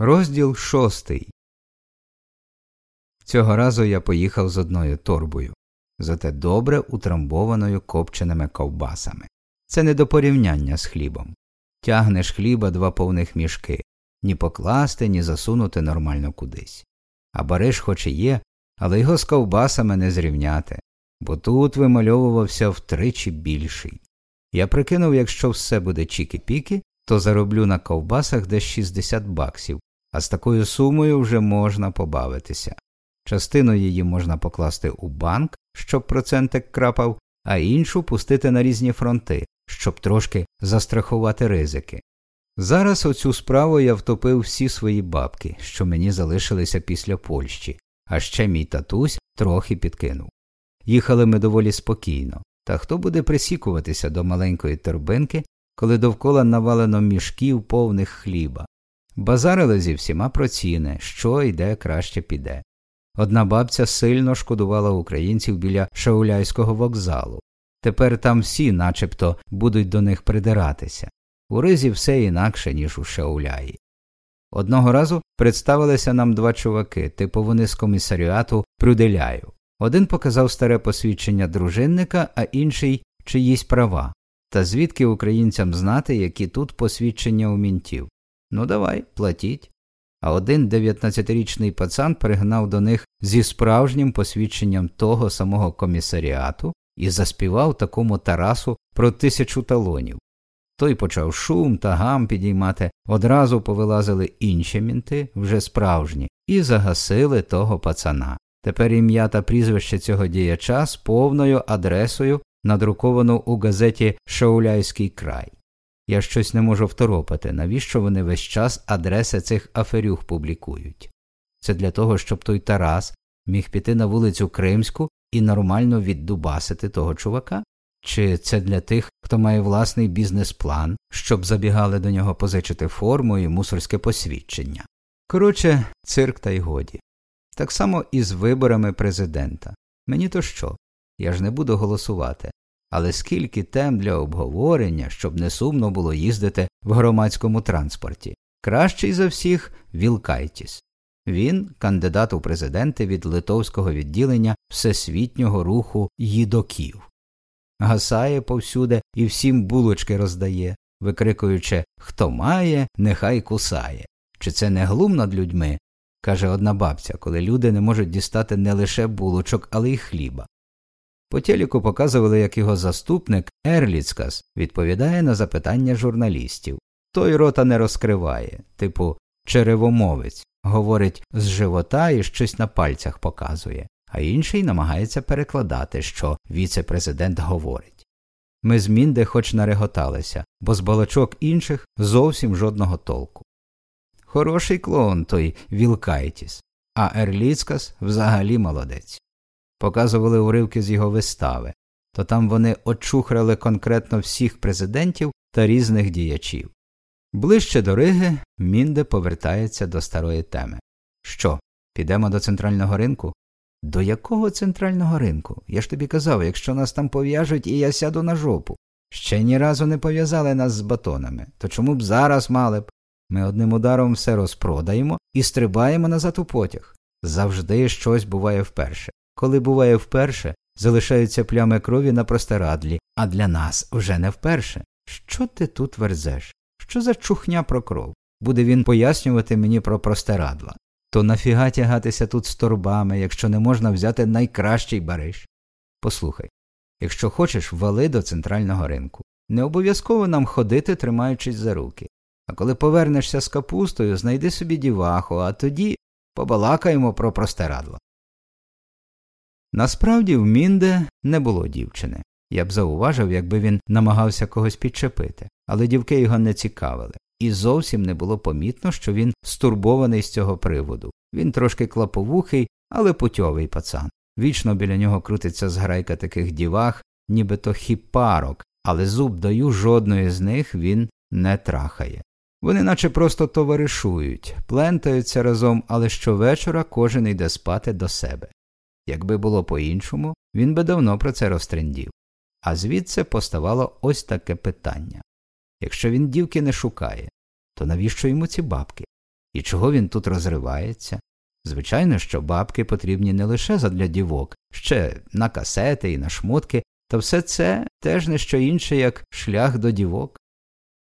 Розділ шостий. Цього разу я поїхав з одною торбою, зате добре утрамбованою копченими ковбасами. Це не до порівняння з хлібом. Тягнеш хліба два повних мішки, ні покласти, ні засунути нормально кудись. А бариш хоч і є, але його з ковбасами не зрівняти, бо тут вимальовувався втричі більший. Я прикинув, якщо все буде чіки-піки, то зароблю на ковбасах десь 60 баксів, а з такою сумою вже можна побавитися. Частину її можна покласти у банк, щоб процентик крапав, а іншу пустити на різні фронти, щоб трошки застрахувати ризики. Зараз оцю справу я втопив всі свої бабки, що мені залишилися після Польщі, а ще мій татусь трохи підкинув. Їхали ми доволі спокійно, та хто буде присікуватися до маленької торбинки, коли довкола навалено мішків повних хліба, Базарили зі всіма про ціни, що і де краще піде. Одна бабця сильно шкодувала українців біля шауляйського вокзалу. Тепер там всі начебто будуть до них придиратися. У ризі все інакше, ніж у Шауляї. Одного разу представилися нам два чуваки, типу вони з комісаріату Прюделяю. Один показав старе посвідчення дружинника, а інший чиїсь права. Та звідки українцям знати, які тут посвідчення у мінтів. Ну давай, платіть. А один 19-річний пацан пригнав до них зі справжнім посвідченням того самого комісаріату і заспівав такому Тарасу про тисячу талонів. Той почав шум та гам підіймати, одразу повилазили інші мінти, вже справжні, і загасили того пацана. Тепер ім'я та прізвище цього діяча з повною адресою надруковано у газеті Шауляйський край. Я щось не можу второпати, навіщо вони весь час адреси цих аферюх публікують. Це для того, щоб той Тарас міг піти на вулицю Кримську і нормально віддубасити того чувака? Чи це для тих, хто має власний бізнес-план, щоб забігали до нього позичити форму і мусорське посвідчення? Коротше, цирк та й годі. Так само і з виборами президента. Мені то що? Я ж не буду голосувати але скільки тем для обговорення, щоб не сумно було їздити в громадському транспорті. Кращий за всіх Вілкайтіс. Він кандидат у президенти від литовського відділення всесвітнього руху їдоків. Гасає повсюди і всім булочки роздає, викрикуючи Хто має, нехай кусає. Чи це не глум над людьми? каже одна бабця, коли люди не можуть дістати не лише булочок, але й хліба. По телеку показували, як його заступник Ерліцкас відповідає на запитання журналістів. Той рота не розкриває, типу черевомовець, говорить з живота і щось на пальцях показує, а інший намагається перекладати, що віце-президент говорить. Ми з Мінде хоч нареготалися, бо з балачок інших зовсім жодного толку. Хороший клоун той Вілкайтіс, а Ерліцкас взагалі молодець показували уривки з його вистави, то там вони очухрали конкретно всіх президентів та різних діячів. Ближче до Риги Мінде повертається до старої теми. Що, підемо до центрального ринку? До якого центрального ринку? Я ж тобі казав, якщо нас там пов'яжуть і я сяду на жопу. Ще ні разу не пов'язали нас з батонами, то чому б зараз мали б? Ми одним ударом все розпродаємо і стрибаємо назад у потяг. Завжди щось буває вперше. Коли буває вперше, залишаються плями крові на простирадлі, а для нас вже не вперше. Що ти тут верзеш? Що за чухня про кров? Буде він пояснювати мені про простирадла. То нафіга тягатися тут з торбами, якщо не можна взяти найкращий бариш? Послухай якщо хочеш, вали до центрального ринку. Не обов'язково нам ходити, тримаючись за руки. А коли повернешся з капустою, знайди собі діваху, а тоді побалакаємо про простирадло. Насправді в Мінде не було дівчини. Я б зауважив, якби він намагався когось підчепити, але дівки його не цікавили, і зовсім не було помітно, що він стурбований з цього приводу. Він трошки клаповухий, але путьовий пацан. Вічно біля нього крутиться зграйка таких дівах, нібито хіпарок, але зуб даю жодної з них він не трахає. Вони наче просто товаришують, плентаються разом, але щовечора кожен йде спати до себе. Якби було по іншому, він би давно про це розтрендів. А звідси поставало ось таке питання якщо він дівки не шукає, то навіщо йому ці бабки? І чого він тут розривається? Звичайно, що бабки потрібні не лише задля дівок, ще на касети і на шмотки, та все це теж не що інше, як шлях до дівок.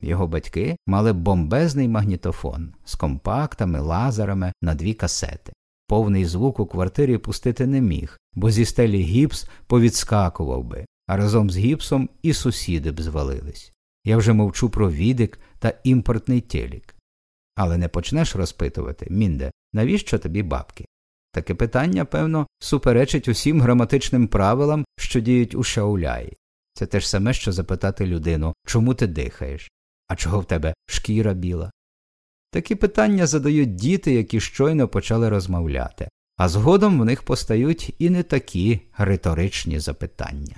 Його батьки мали бомбезний магнітофон з компактами, лазерами на дві касети. Повний звук у квартирі пустити не міг, бо зі стелі гіпс повідскакував би, а разом з гіпсом і сусіди б звалились. Я вже мовчу про відик та імпортний телік. Але не почнеш розпитувати, мінде, навіщо тобі бабки? Таке питання, певно, суперечить усім граматичним правилам, що діють у шауляї. Це те ж саме, що запитати людину, чому ти дихаєш, а чого в тебе шкіра біла? Такі питання задають діти, які щойно почали розмовляти, а згодом в них постають і не такі риторичні запитання.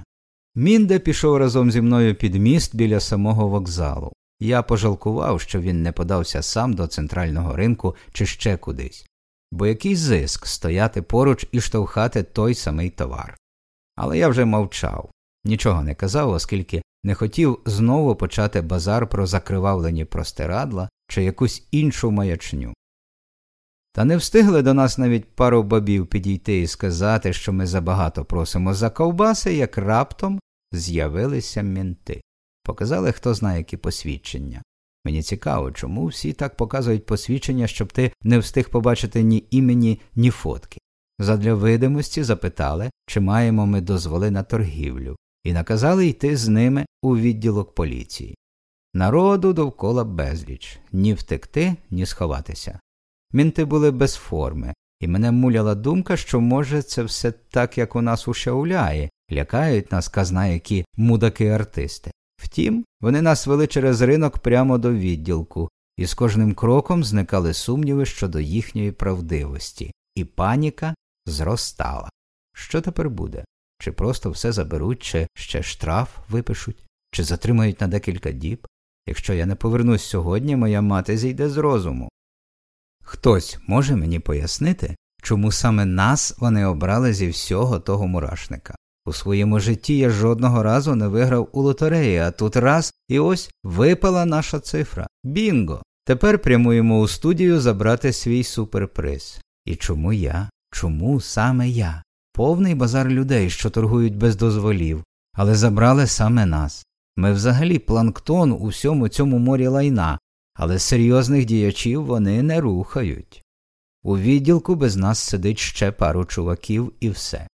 Мінде пішов разом зі мною під міст біля самого вокзалу. Я пожалкував, що він не подався сам до центрального ринку чи ще кудись, бо який зиск стояти поруч і штовхати той самий товар. Але я вже мовчав, нічого не казав, оскільки не хотів знову почати базар про закривавлені простирадла чи якусь іншу маячню. Та не встигли до нас навіть пару бабів підійти і сказати, що ми забагато просимо за ковбаси, як раптом з'явилися мінти. Показали хто знає які посвідчення. Мені цікаво, чому всі так показують посвідчення, щоб ти не встиг побачити ні імені, ні фотки. Задля видимості запитали, чи маємо ми дозволи на торгівлю, і наказали йти з ними у відділок поліції. Народу довкола безліч ні втекти, ні сховатися. Мінти були без форми, і мене муляла думка, що, може, це все так, як у нас у Шауляї, лякають нас казна які мудаки артисти. Втім, вони нас вели через ринок прямо до відділку, і з кожним кроком зникали сумніви щодо їхньої правдивості, і паніка зростала. Що тепер буде? Чи просто все заберуть, чи ще штраф випишуть, чи затримають на декілька діб? Якщо я не повернусь сьогодні, моя мати зійде з розуму. Хтось може мені пояснити, чому саме нас вони обрали зі всього того мурашника. У своєму житті я жодного разу не виграв у лотереї, а тут раз і ось випала наша цифра. Бінго! Тепер прямуємо у студію забрати свій суперприз. І чому я? Чому саме я? Повний базар людей, що торгують без дозволів, але забрали саме нас. Ми взагалі планктон у всьому цьому морі лайна, але серйозних діячів вони не рухають. У відділку без нас сидить ще пару чуваків і все.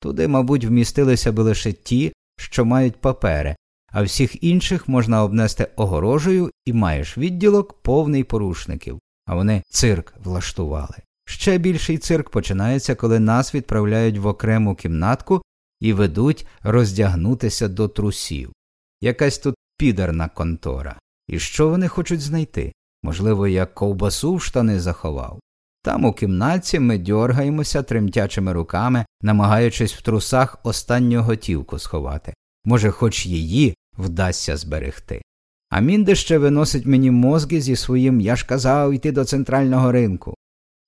Туди, мабуть, вмістилися би лише ті, що мають папери, а всіх інших можна обнести огорожею і маєш відділок повний порушників, а вони цирк влаштували. Ще більший цирк починається, коли нас відправляють в окрему кімнатку і ведуть роздягнутися до трусів. Якась тут підерна контора. І що вони хочуть знайти? Можливо, я ковбасу в штани заховав. Там у кімнаті ми дьоргаємося тремтячими руками, намагаючись в трусах останню готівку сховати. Може, хоч її вдасться зберегти. А Мінде ще виносить мені мозги зі своїм я ж казав йти до центрального ринку.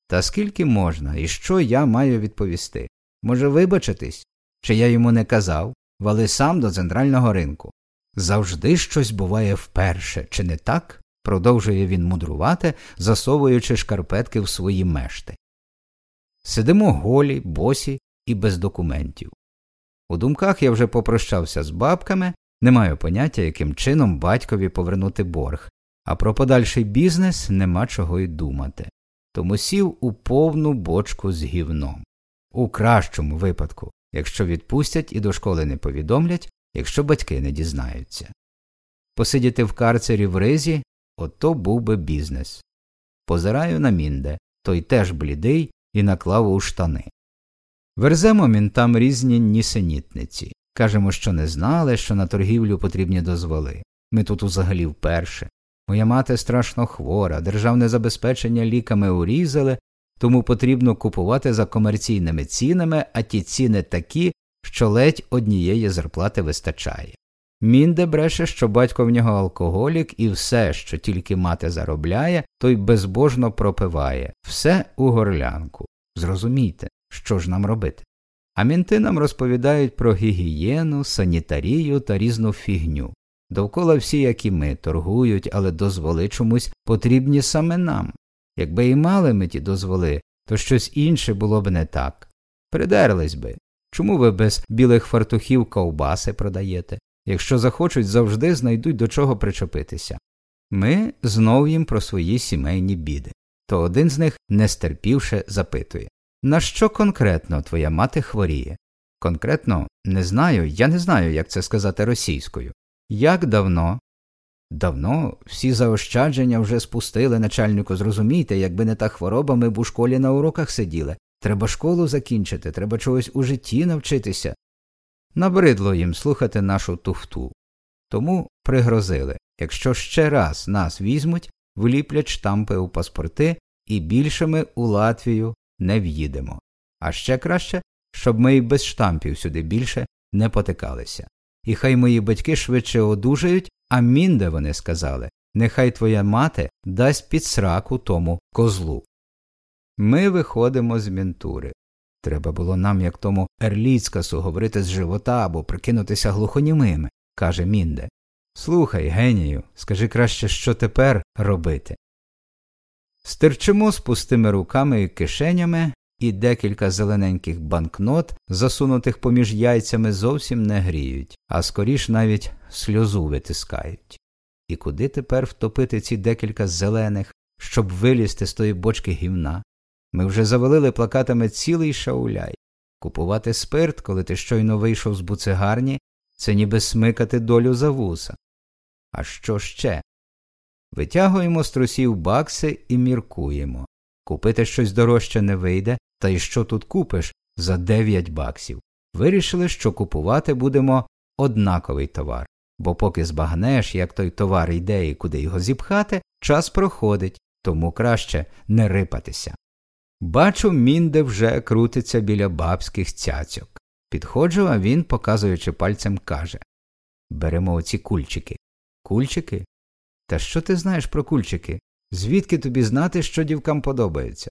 Та скільки можна і що я маю відповісти? Може, вибачитись? Чи я йому не казав, вали сам до центрального ринку. Завжди щось буває вперше, чи не так? продовжує він мудрувати, засовуючи шкарпетки в свої мешти. Сидимо голі, босі і без документів. У думках я вже попрощався з бабками, не маю поняття, яким чином батькові повернути борг, а про подальший бізнес нема чого й думати. Тому сів у повну бочку з гівном. У кращому випадку, якщо відпустять і до школи не повідомлять, якщо батьки не дізнаються. Посидіти в карцері в ризі ото був би бізнес. Позираю на мінде, той теж блідий і наклав у штани. Верземо мінтам різні нісенітниці. Кажемо, що не знали, що на торгівлю потрібні дозволи. Ми тут узагалі вперше. Моя мати страшно хвора, державне забезпечення ліками урізали, тому потрібно купувати за комерційними цінами, а ті ціни такі, що ледь однієї зарплати вистачає. Мінде бреше, що батько в нього алкоголік, і все, що тільки мати заробляє, той безбожно пропиває, все у горлянку. Зрозумійте, що ж нам робити. А мінти нам розповідають про гігієну, санітарію та різну фігню. Довкола всі, як і ми, торгують, але дозволи чомусь потрібні саме нам. Якби і мали ми ті дозволи, то щось інше було б не так. Придерлись би. Чому ви без білих фартухів ковбаси продаєте? Якщо захочуть, завжди знайдуть до чого причепитися. Ми знов їм про свої сімейні біди. То один з них, не стерпівши, запитує На що конкретно твоя мати хворіє? Конкретно не знаю, я не знаю, як це сказати російською. Як давно? Давно всі заощадження вже спустили начальнику, зрозумійте, якби не та хвороба, ми б у школі на уроках сиділи. Треба школу закінчити, треба чогось у житті навчитися. Набридло їм слухати нашу туфту. Тому пригрозили якщо ще раз нас візьмуть, вліплять штампи у паспорти і більше ми у Латвію не в'їдемо. А ще краще, щоб ми й без штампів сюди більше не потикалися. І хай мої батьки швидше одужають, а мінде вони сказали нехай твоя мати дасть під сраку тому козлу. Ми виходимо з мінтури. Треба було нам, як тому Ерліцкасу, говорити з живота або прикинутися глухонімими, каже мінде. Слухай, генію, скажи краще, що тепер робити. Стирчимо з пустими руками і кишенями, і декілька зелененьких банкнот, засунутих поміж яйцями, зовсім не гріють, а скоріш навіть сльозу витискають. І куди тепер втопити ці декілька зелених, щоб вилізти з тої бочки гівна? Ми вже завалили плакатами цілий шауляй. Купувати спирт, коли ти щойно вийшов з буцегарні, це ніби смикати долю за вуса. А що ще? Витягуємо з трусів бакси і міркуємо. Купити щось дорожче не вийде, та й що тут купиш за 9 баксів. Вирішили, що купувати будемо однаковий товар, бо поки збагнеш, як той товар йде і куди його зіпхати, час проходить, тому краще не рипатися. Бачу, мінде вже крутиться біля бабських цяцьок. Підходжу, а він, показуючи пальцем, каже Беремо оці кульчики. Кульчики? Та що ти знаєш про кульчики? Звідки тобі знати, що дівкам подобається?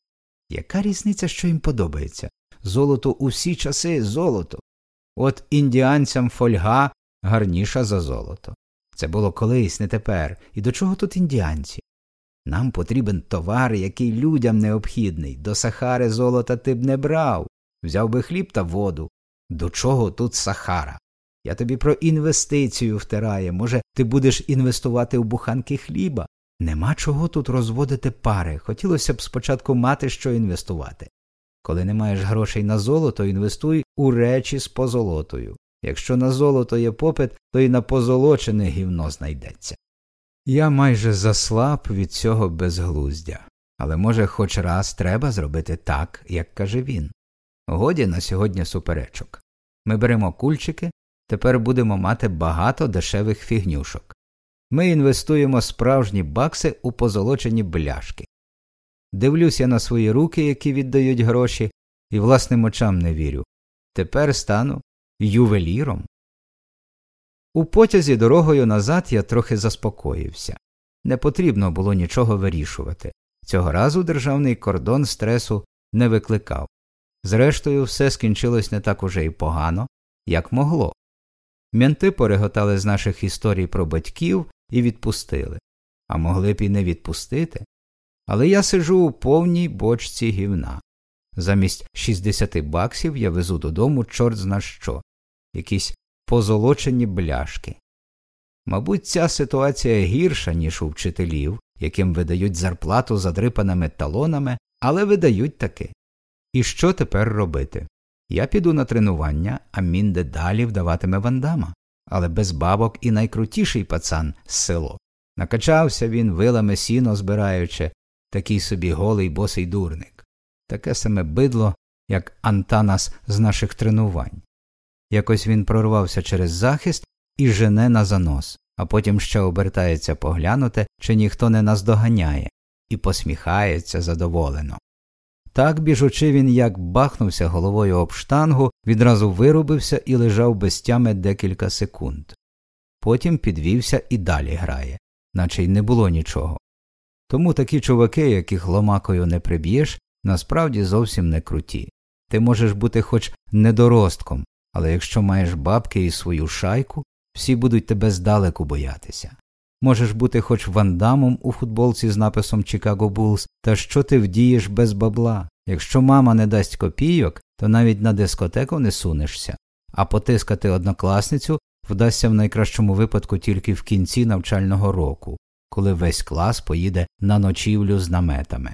Яка різниця, що їм подобається? Золото у всі часи золото. От індіанцям фольга гарніша за золото. Це було колись, не тепер. І до чого тут індіанці? Нам потрібен товар, який людям необхідний. До Сахари золота ти б не брав. Взяв би хліб та воду. До чого тут Сахара? Я тобі про інвестицію втираю. Може, ти будеш інвестувати в буханки хліба? Нема чого тут розводити пари. Хотілося б спочатку мати що інвестувати. Коли не маєш грошей на золото, інвестуй у речі з позолотою. Якщо на золото є попит, то й на позолочене гівно знайдеться. Я майже заслаб від цього безглуздя, але, може, хоч раз треба зробити так, як каже він. Годі на сьогодні суперечок. Ми беремо кульчики, тепер будемо мати багато дешевих фігнюшок. Ми інвестуємо справжні бакси у позолочені бляшки. Дивлюся на свої руки, які віддають гроші, і власним очам не вірю. Тепер стану ювеліром. У потязі дорогою назад я трохи заспокоївся. Не потрібно було нічого вирішувати. Цього разу державний кордон стресу не викликав. Зрештою, все скінчилось не так уже й погано, як могло. Менти пореготали з наших історій про батьків і відпустили, а могли б і не відпустити. Але я сижу у повній бочці гівна. Замість 60 баксів я везу додому чорт зна що, якісь позолочені бляшки. Мабуть, ця ситуація гірша, ніж у вчителів, яким видають зарплату задрипаними талонами, але видають таки. І що тепер робити? Я піду на тренування, а мінде далі вдаватиме вандама, але без бабок і найкрутіший пацан з село. Накачався він вилами сіно збираючи, такий собі голий босий дурник, таке саме бидло, як Антанас з наших тренувань. Якось він прорвався через захист і жене на занос, а потім ще обертається поглянути, чи ніхто не наздоганяє, і посміхається задоволено. Так, біжучи, він як бахнувся головою об штангу, відразу вирубився і лежав без тями декілька секунд. Потім підвівся і далі грає, наче й не було нічого. Тому такі чуваки, яких ломакою не приб'єш, насправді зовсім не круті. Ти можеш бути хоч недоростком, але якщо маєш бабки і свою шайку, всі будуть тебе здалеку боятися. Можеш бути хоч вандамом у футболці з написом Chicago Bulls, Та що ти вдієш без бабла? Якщо мама не дасть копійок, то навіть на дискотеку не сунешся, а потискати однокласницю вдасться в найкращому випадку тільки в кінці навчального року, коли весь клас поїде на ночівлю з наметами.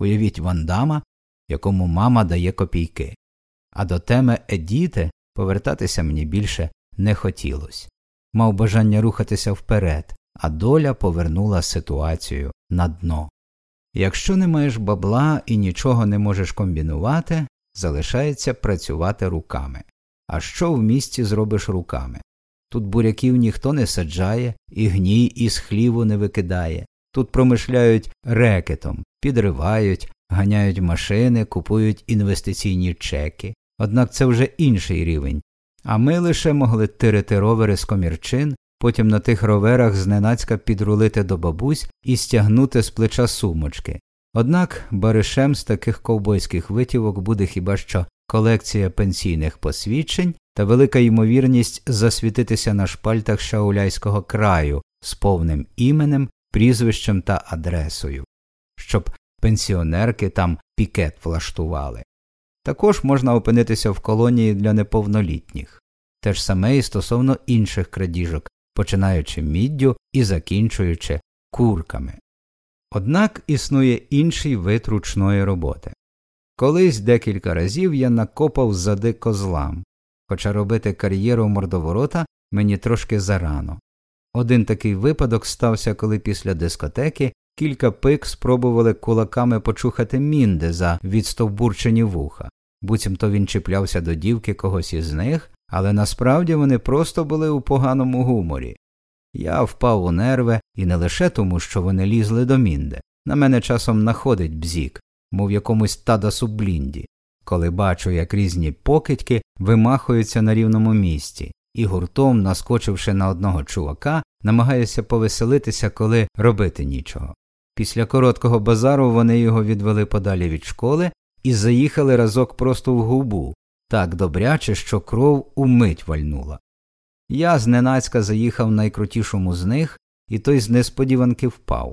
Уявіть вандама, якому мама дає копійки. А до теми Едіти повертатися мені більше не хотілося. Мав бажання рухатися вперед, а доля повернула ситуацію на дно. Якщо не маєш бабла і нічого не можеш комбінувати, залишається працювати руками. А що в місті зробиш руками? Тут буряків ніхто не саджає, і гній із хліву не викидає. Тут промишляють рекетом, підривають, ганяють машини, купують інвестиційні чеки. Однак це вже інший рівень. А ми лише могли тирити ровери з комірчин, потім на тих роверах зненацька підрулити до бабусь і стягнути з плеча сумочки. Однак баришем з таких ковбойських витівок буде хіба що колекція пенсійних посвідчень та велика ймовірність засвітитися на шпальтах шауляйського краю з повним іменем, прізвищем та адресою, щоб пенсіонерки там пікет влаштували. Також можна опинитися в колонії для неповнолітніх, те ж саме і стосовно інших крадіжок, починаючи міддю і закінчуючи курками. Однак існує інший вид ручної роботи. Колись декілька разів я накопав зади козлам, хоча робити кар'єру мордоворота мені трошки зарано. Один такий випадок стався, коли після дискотеки кілька пик спробували кулаками почухати мінде за відстовбурчені вуха, буцімто він чіплявся до дівки когось із них, але насправді вони просто були у поганому гуморі. Я впав у нерви і не лише тому, що вони лізли до мінде. На мене часом находить бзік, мов якомусь тадасу блінді, коли бачу, як різні покидьки вимахуються на рівному місці, і гуртом, наскочивши на одного чувака, намагаюся повеселитися, коли робити нічого. Після короткого базару вони його відвели подалі від школи і заїхали разок просто в губу, так добряче, що кров умить вальнула. Я зненацька заїхав найкрутішому з них, і той з несподіванки впав.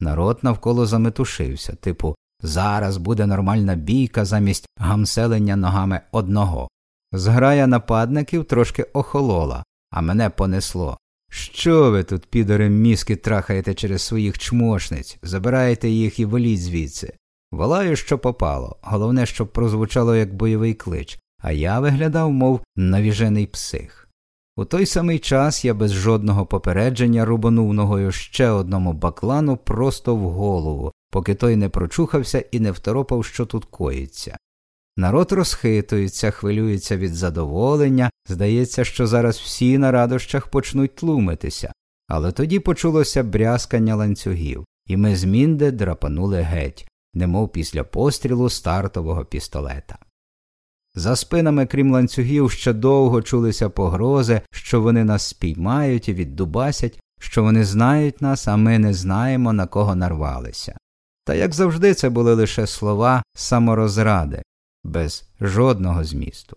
Народ навколо заметушився, типу, зараз буде нормальна бійка замість гамселення ногами одного. Зграя нападників трошки охолола, а мене понесло. Що ви тут, підори, мізки трахаєте через своїх чмошниць, забираєте їх і воліть звідси. Волаю, що попало, головне, щоб прозвучало як бойовий клич, а я виглядав, мов навіжений псих. У той самий час я без жодного попередження рубанув ногою ще одному баклану просто в голову, поки той не прочухався і не второпав, що тут коїться. Народ розхитується, хвилюється від задоволення, здається, що зараз всі на радощах почнуть тлумитися, але тоді почулося брязкання ланцюгів, і ми з Мінде драпанули геть, немов після пострілу стартового пістолета. За спинами, крім ланцюгів, ще довго чулися погрози, що вони нас спіймають і віддубасять, що вони знають нас, а ми не знаємо, на кого нарвалися. Та як завжди, це були лише слова саморозради, без жодного змісту.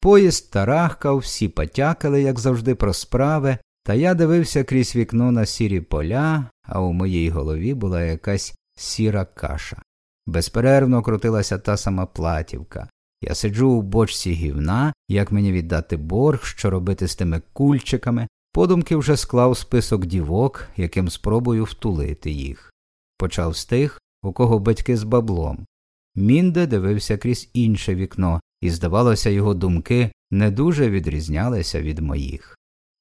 Поїзд тарахкав, всі потякали, як завжди, про справи, та я дивився крізь вікно на сірі поля, а у моїй голові була якась сіра каша. Безперервно крутилася та сама платівка. Я сиджу у бочці гівна, як мені віддати борг, що робити з тими кульчиками, подумки вже склав список дівок, яким спробую втулити їх. Почав з тих, у кого батьки з баблом. Мінде дивився крізь інше вікно, і, здавалося, його думки не дуже відрізнялися від моїх.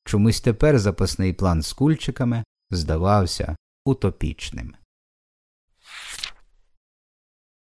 Чомусь тепер запасний план з кульчиками здавався утопічним.